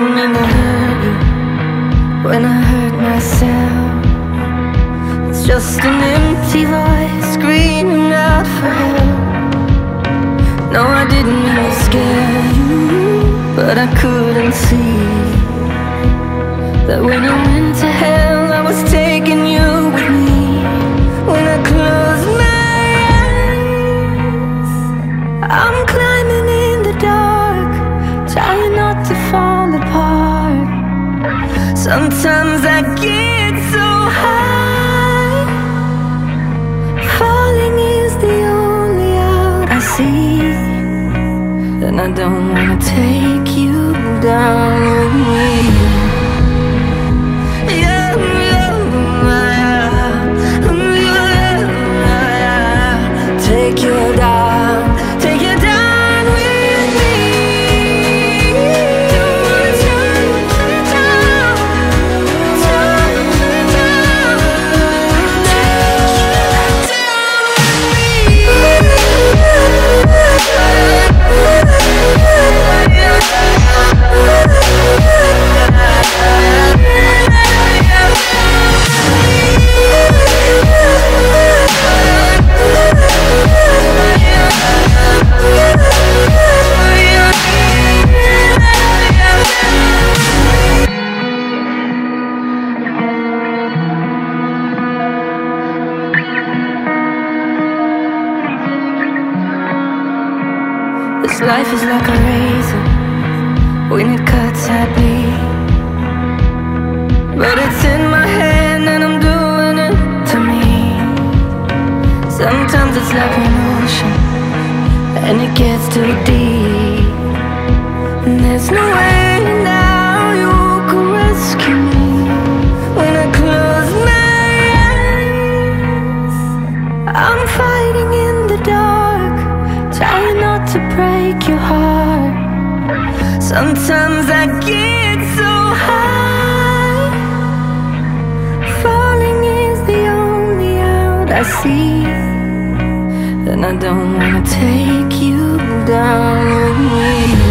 mean to hurt you when I hurt myself. It's just an empty voice screaming out for help. No, I didn't mean to scare you, but I couldn't see that when you Sometimes I get so high, falling is the only out I see. And I don't wanna take you down with me. Yeah. Take you Life is like a razor. When it cuts, I bleed. But it's in my hand and I'm doing it to me. Sometimes it's like an ocean and it gets too deep. And there's no way Sometimes I get so high, falling is the only out I see. And I don't wanna take you down with me.